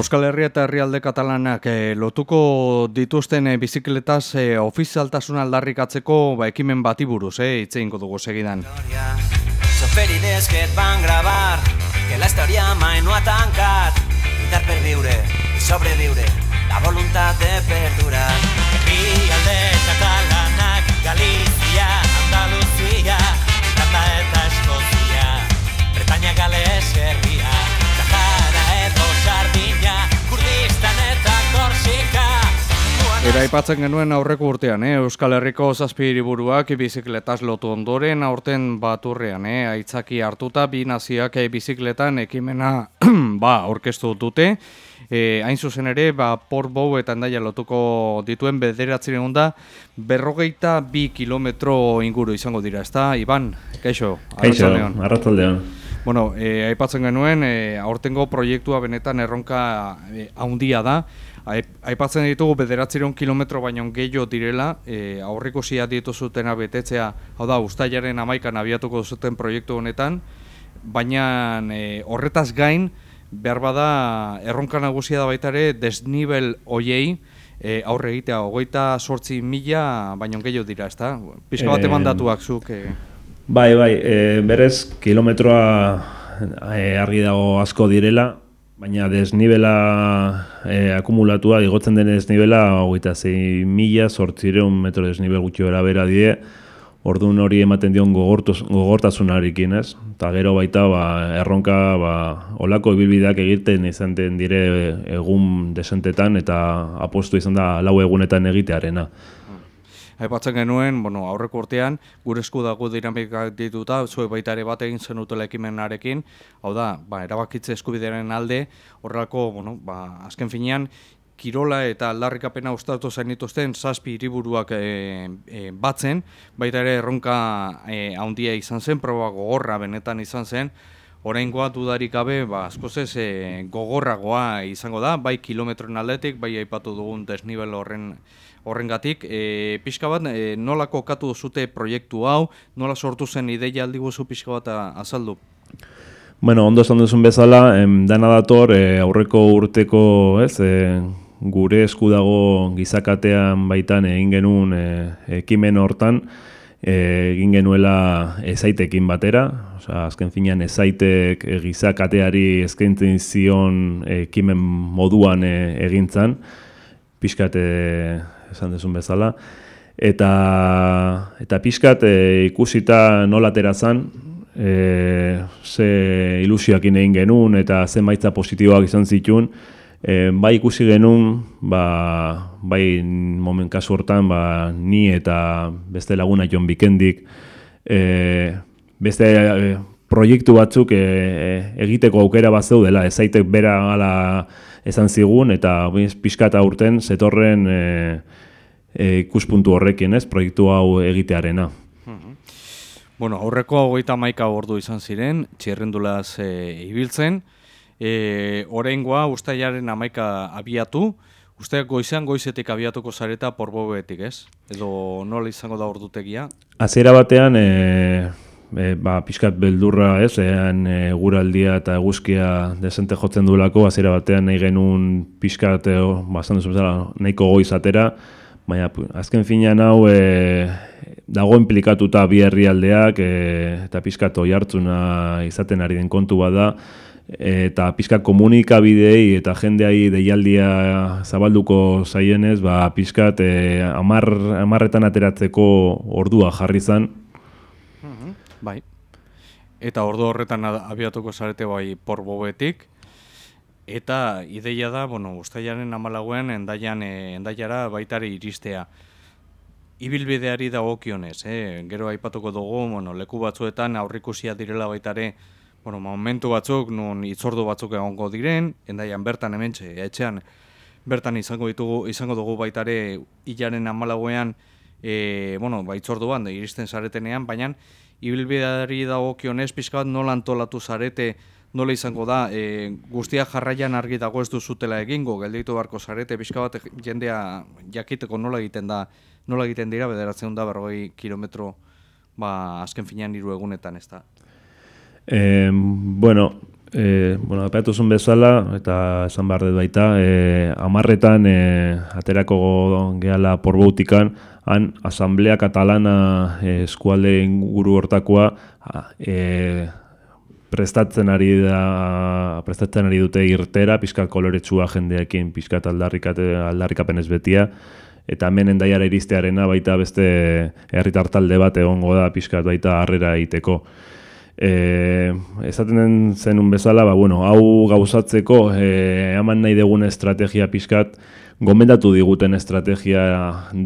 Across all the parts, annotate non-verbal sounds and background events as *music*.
Euskal Herria eta Herrialde Katalanak eh, lotuko dituzten eh, bizikletaz eh, ofizialtasun aldarrikatzeko ba, ekimen bati buruz, eh, itzein dugu segidan. Soferides que van gravar que la historia mai no ha tancat. Lluitar per viure i sobreviure la voluntat de perdurar. Herrialde Katalanak Galizia, Andaluzia Irlanda eta Eskozia Bretaña Gales herria Era aipatzen genuen aurreko urtean, eh? Euskal Herriko zazpi hiriburuak bizikletaz lotu ondoren aurten baturrean, eh? aitzaki hartuta bi naziak eh, bizikletan ekimena *clears throat* ba, orkestu dute. E, hain zuzen ere, ba, Port Bow eta Endaia lotuko dituen bederatzen da berrogeita bi kilometro inguru izango dira, ezta? Iban, kaixo, arratzaldeon. Bueno, e, aipatzen genuen, e, aurtengo proiektua benetan erronka e, haundia da. Aip- Aipatzen ditugu bederatziron kilometro baino gehiago direla, e, aurriko zia dituzutena betetzea, hau da, ustailaren amaikan abiatuko zuten proiektu honetan, baina e, horretaz gain, behar bada, erronka nagusia da baita ere, desnibel hoiei, e, aurre egitea, hogeita sortzi mila baino gehiago dira, ezta? Pizka bat Em, eman datuak zuk, e, Bai, bai, e, berez kilometroa e, argi dago asko direla, baina desnibela e, akumulatua, igotzen den desnibela, hogeita zei mila, sortzireun metro desnibel gutxi bera bera die, orduan hori ematen dion gogortasunarekin, ez? Eta gero baita, ba, erronka, ba, olako ibilbideak egiten izan den dire egun desentetan, eta apostu izan da lau egunetan egitearena. Aipatzen genuen, bueno, aurreko urtean, gure esku dago dinamikak dituta, zuek baita ere bat egin zenutela ekimenarekin, hau da, ba, erabakitze eskubidearen alde, horrelako, bueno, ba, azken finean, kirola eta aldarrikapena ustatu zen dituzten zazpi hiriburuak e, e, batzen, baita ere erronka e, handia izan zen, proba gogorra benetan izan zen, oraingoa dudarik gabe, ba, askoz ez e, gogorragoa izango da, bai kilometroen aldetik, bai aipatu dugun desnibel horren horrengatik, e, pixka bat, e, nola kokatu zute proiektu hau, nola sortu zen ideia? Aldi guzu pixka bat azaldu? Bueno, ondo esan duzun bezala, em, dana dator e, aurreko urteko, ez, e, gure esku dago gizakatean baitan egin genuen ekimen hortan, egin genuela ezaitekin batera, osea, azken finean ezaitek e, gizakateari eskaintzen zion ekimen moduan e, egin zan, pixkat e, esan duzun bezala, eta, eta pixkat e, ikusita nola atera zan, e, ze ilusioakin egin genuen eta ze maitza positiboak izan zituen, e, bai ikusi genuen, ba, bai moment kasu hortan, ba, ni eta beste laguna Jon Bikendik, e, beste e, proiektu batzuk e, e, egiteko aukera bat zeudela, ezaitek bera gala esan zigun, eta biz, pixka eta urten zetorren e, e, ikuspuntu horrekin, ez, proiektu hau egitearena. Bueno, aurreko hogeita maika ordu izan ziren, txirrendulaz e, ibiltzen, e, oraingoa ustailaren amaika abiatu, uste goizean goizetik abiatuko zareta porbobetik, ez? Edo nola izango da ordutegia? Hasiera batean, e, e, ba, pixkat beldurra, ez, ean e, guraldia eta eguzkia desente jotzen duelako, hasiera batean nahi genuen pixkat, e, ba, esan duzu bezala, nahiko goiz atera, baina azken finean hau e, dago implikatuta bi herrialdeak e, eta pixkat oi hartzuna izaten ari den kontu bada, eta pixka komunikabidei eta jendeai deialdia zabalduko zaienez, ba, pixkat e, amar, amarretan ateratzeko ordua jarri zan. Bai. Eta ordu horretan abiatuko zarete bai porbobetik, eta ideia da, bueno, ustailaren amalagoen endaian, e, endaiara baitare iristea. Ibilbideari dagokionez, eh? gero aipatuko dugu, bueno, leku batzuetan aurrikusia direla baitare, bueno, momentu batzuk, nun itzordu batzuk egongo diren, endaian bertan hementxe, etxean, bertan izango ditugu izango dugu baitare hilaren amalagoean e, bueno, ba, itzorduan da iristen zaretenean, baina ibilbideari dagokionez pixka bat nola antolatu zarete, nola izango da, e, guztia jarraian argi dago ez duzutela egingo, gelditu beharko zarete, pixka bat jendea jakiteko nola egiten da, nola egiten dira, bederatzen da berrogei kilometro ba, azken finean hiru egunetan, ez da. E, bueno, E, bueno, apeatu zuen bezala, eta esan behar dut baita, e, amarretan e, aterako gehala porboutikan, han Asamblea Katalana e, eskualde inguru hortakoa e, prestatzen ari da prestatzen ari dute irtera, pizkat koloretsua jendeekin, pizkat aldarrikapen ez betia, eta hemen endaiara iristearena baita beste herritar talde bat egongo da pizkat baita harrera egiteko. E, esaten den zenun bezala, ba, bueno, hau gauzatzeko e, eman nahi degun estrategia pixkat, gomendatu diguten estrategia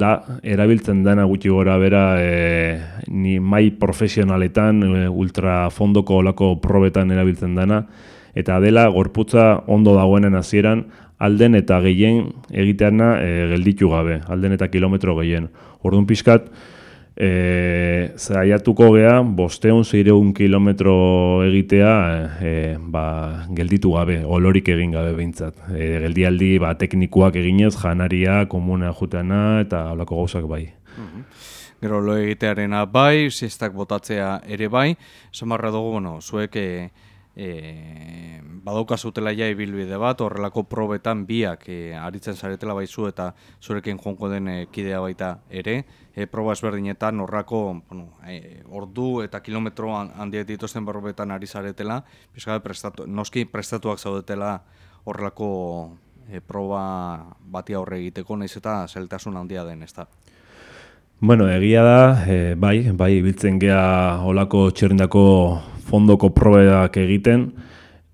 da, erabiltzen dena gutxi gora bera e, ni mai profesionaletan, e, ultrafondoko olako probetan erabiltzen dena, eta dela gorputza ondo dagoenen hasieran alden eta gehien egiteana e, gelditu gabe, alden eta kilometro gehien. Orduan pixkat, E, zaiatuko gea, bosteun zeireun kilometro egitea e, ba, gelditu gabe, olorik egin gabe behintzat. E, geldialdi ba, teknikoak eginez, janaria, komuna juteana eta holako gauzak bai. Mhm. Gero lo egitearena bai, siestak botatzea ere bai, samarra dugu, bueno, zuek e, e, badaukazutela ja ibilbide bat, horrelako probetan biak e, aritzen zaretela baizu eta zurekin joanko den e, kidea baita ere, e, proba ezberdinetan horrako bueno, e, ordu eta kilometro handiet dituzten probetan ari zaretela, prestatu, noski prestatuak zaudetela horrelako e, proba bati aurre egiteko, naiz eta zeltasun handia den, ez da? Bueno, egia da, e, bai, bai, biltzen gea olako txerrindako fondoko probeak egiten,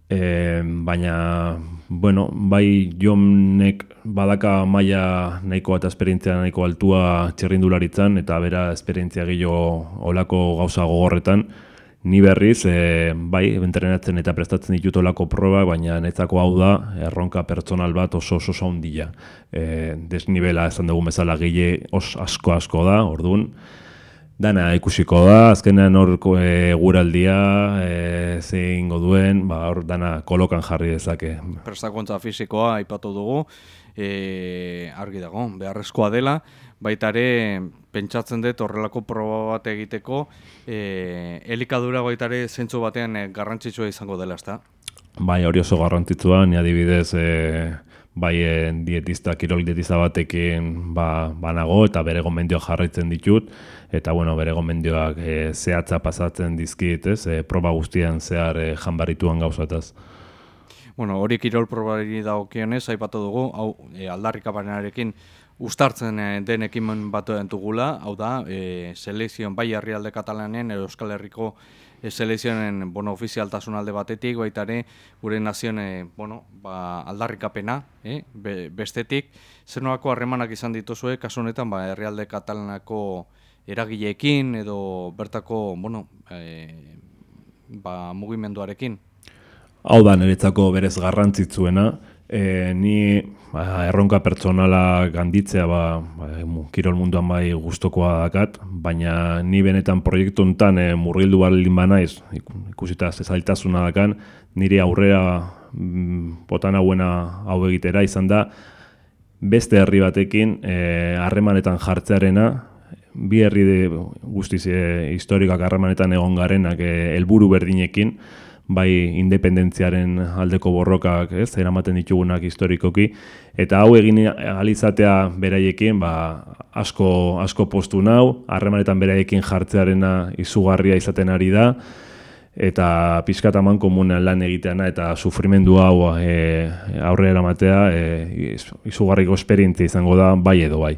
e, baina, bueno, bai jonek badaka maila nahiko eta esperientzia nahiko altua txerrindularitzan, eta bera esperientzia gehiago olako gauza gogorretan, ni berriz, e, bai, entrenatzen eta prestatzen ditut olako proba, baina netzako hau da, erronka pertsonal bat oso oso ondila. E, desnibela esan dugu bezala gehi os asko asko da, orduan, Dana ikusiko da, azkenean hor e, guraldia, e, zein duen, ba, hor dana kolokan jarri dezake. Prestakuntza fisikoa aipatu dugu, e, argi dago, beharrezkoa dela, baita ere pentsatzen dut horrelako proba bat egiteko, e, elikadura baita ere zentzu batean garrantzitsua izango dela, ezta? Bai, hori oso garrantzitsua, ni adibidez, e, bai dietista, kirol dietista batekin ba, banago eta bere gomendioak jarraitzen ditut, eta bueno, bere gomendioak e, zehatza pasatzen dizkit, ez, e, proba guztian zehar e, janbarituan gauzataz. Bueno, hori kirol probari dagokionez, aipatu dugu, hau e, aldarrikaparenarekin ustartzen den ekimen bat dugula, hau da, e, selezion bai herrialde katalanen, Euskal Herriko selezionen bueno, ofizialtasun alde batetik, baita ere, gure nazion e, bueno, ba, aldarrikapena, e, bestetik, zer harremanak izan dituzue, kasu honetan, ba, herrialde katalanako eragileekin edo bertako bueno, e, ba, mugimenduarekin? Hau da, niretzako berez garrantzitzuena. E, ni ba, erronka pertsonala ganditzea ba, ba, kirol munduan bai gustokoa dakat, baina ni benetan proiektu honetan e, murgildu baldin banaiz, ikusita zezaltasuna dakan, nire aurrera mm, botan hauena hau egitera izan da, beste herri batekin e, harremanetan jartzearena, bi herri de guztiz e, historikak harremanetan egon garenak e, helburu berdinekin, bai independentziaren aldeko borrokak, ez, eramaten ditugunak historikoki. Eta hau egin alizatea beraiekin, ba, asko asko postu nau, harremanetan beraiekin jartzearena izugarria izaten ari da. Eta pizkat aman komunean lan egiteana eta sufrimendu hau e, aurre eramatea e, izugarriko esperientzia izango da bai edo bai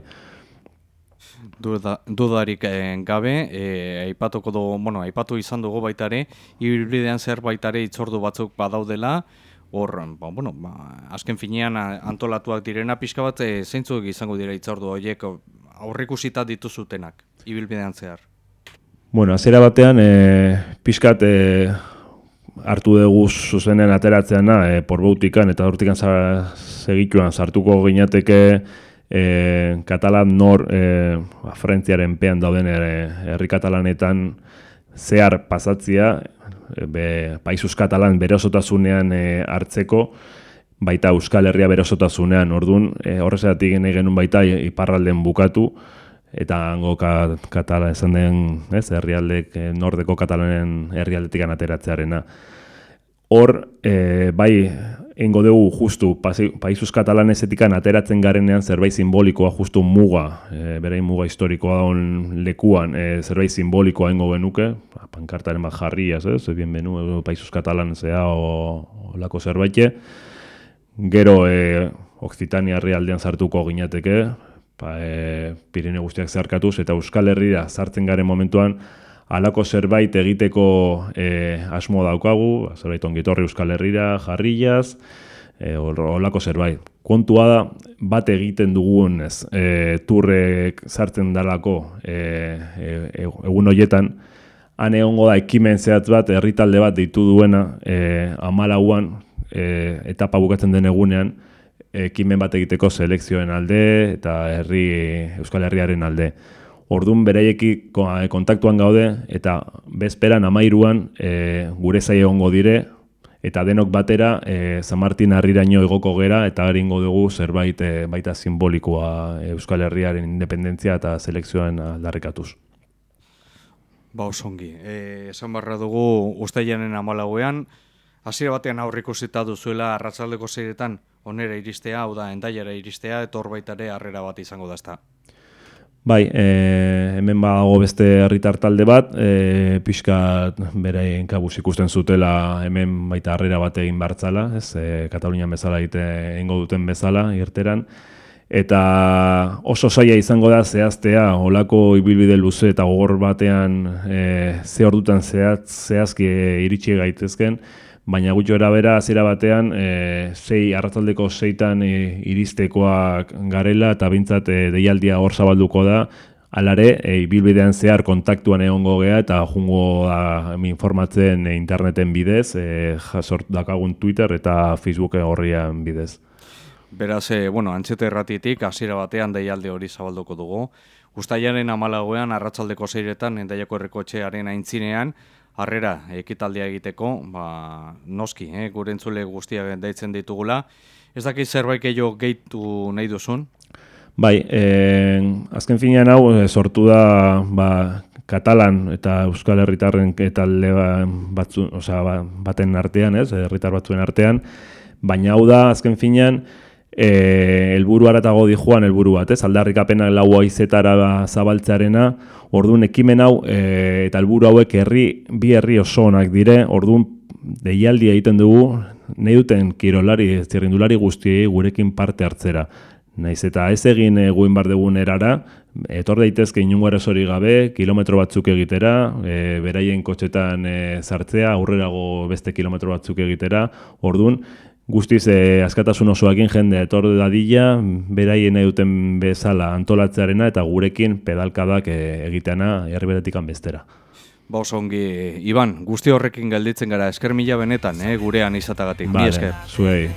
dudarik eh, gabe, e, aipatuko dugu, bueno, aipatu izan dugu baita ere, ibilbidean zer baita ere itzordu batzuk badaudela, hor, ba, bueno, ba, azken finean antolatuak direna pixka bat, e, zeintzuk izango dira itzordu horiek aurrikusita dituzutenak, ibilbidean zehar? Bueno, azera batean, e, pixkat e, hartu dugu zuzenen ateratzeana, e, porbautikan eta hortikan segituan sartuko ginateke, e, katalan nor e, frentziaren pean dauden herri katalanetan zehar pasatzia, e, be, paizuz katalan bere osotasunean e, hartzeko, baita Euskal Herria bere osotasunean, orduan, e, horrezatik genuen baita iparralden bukatu, eta hango ka, katala esan den, ez, herrialdek, nordeko katalanen herrialdetik anateratzearena. hor, e, bai, ingo dugu justu paizuz katalанesetikan ateratzen garenean zerbait simbolikoa justu muga, e, berein muga historikoa on lekuan e, zerbait simbolikoa ingo genuke, ba, pankartaren bat jarriaz, ez, ez bienvenu paizuz katalanesea o, lako zerbaite, gero e, Occitania herrialdean sartuko ginateke, ba, e, Pirine guztiak zeharkatuz, eta Euskal Herria sartzen garen momentuan, alako zerbait egiteko e, asmo daukagu, ba, zerbait ongitorri Euskal Herrira, jarriaz, e, olako zerbait. Kontua da, bat egiten dugun ez, e, turrek sartzen dalako e, e, egun horietan, han egongo da ekimen zehatz bat, herritalde bat ditu duena, e, amalauan, e, etapa bukatzen den egunean, ekimen bat egiteko selekzioen alde eta herri Euskal Herriaren alde. Ordun beraieki eh, kontaktuan gaude eta bezperan amairuan e, gure zai egongo dire eta denok batera e, San Martin harriraino egoko gera eta haringo dugu zerbait baita simbolikoa Euskal Herriaren independentzia eta selekzioan aldarrikatuz. Ba, osongi. E, esan barra dugu ustaianen amalauean, hasiera batean aurriko zita duzuela arratzaldeko zeiretan onera iristea, hau da, endaiara iristea, eta horbaitare harrera bat izango dazta. Bai, e, hemen badago beste herritar talde bat, e, pixka bere kabuz ikusten zutela hemen baita harrera bat egin bartzala, ez, e, Katalunian bezala egite egingo duten bezala, irteran, eta oso saia izango da zehaztea, olako ibilbide luze eta gogor batean e, ze hor dutan zehazki iritsi gaitezken, baina gutxo erabera hasiera batean e, sei arratzaldeko seitan e, iristekoak garela eta bintzat e, deialdia hor zabalduko da alare e, bilbidean zehar kontaktuan egongo gea eta jungo da informatzen interneten bidez e, jasort dakagun Twitter eta Facebook horrian bidez. Beraz, e, bueno, antxete erratitik, hasiera batean deialde hori zabalduko dugu. Ustaiaren amalagoean, arratzaldeko zeiretan, endaiako errekotxearen aintzinean, harrera ekitaldia egiteko, ba, noski, eh, gure entzule guztiak daitzen ditugula. Ez dakit zerbait gehiago gehitu nahi duzun? Bai, eh, azken finean hau eh, sortu da ba, Katalan eta Euskal Herritarren eta ba, batzu, osea, ba, baten artean, ez, herritar batzuen artean, baina hau da azken finean eh helburu aratago di Juan helburu bat, ez? Aldarrikapena lau izetara zabaltzearena, ordun ekimen hau e, eta helburu hauek herri bi herri oso onak dire, ordun deialdi egiten dugu nahi duten kirolari, zirrindulari guztiei gurekin parte hartzera. Naiz eta ez egin eguin bar dugun erara, etor daitezke inungo erasori gabe, kilometro batzuk egitera, e, beraien kotxetan e, zartzea, aurrerago beste kilometro batzuk egitera, ordun guztiz e, askatasun osoakin jende etor dadila, beraien nahi duten bezala antolatzearena eta gurekin pedalkadak e, egiteana herriberetik bestera. Ba ongi, Iban, guzti horrekin gelditzen gara, esker mila benetan, eh, gurean izatagatik, vale, esker. Zuei.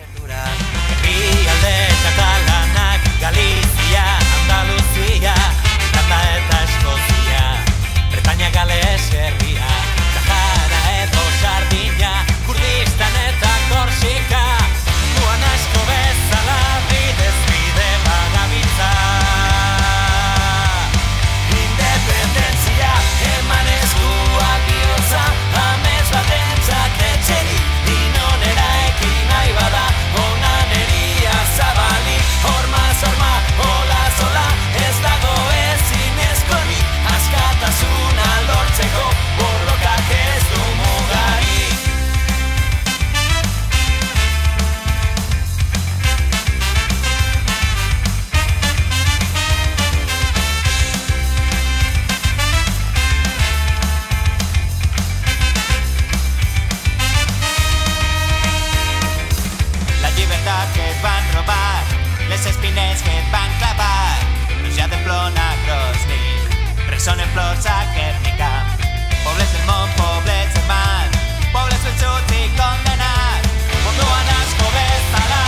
les espines que et van clavar. Pluja de plor nagroslit ressonen flors a Guernica pobles del món, pobles del mar pobles vençuts i condemnats on anàs, pobles pobres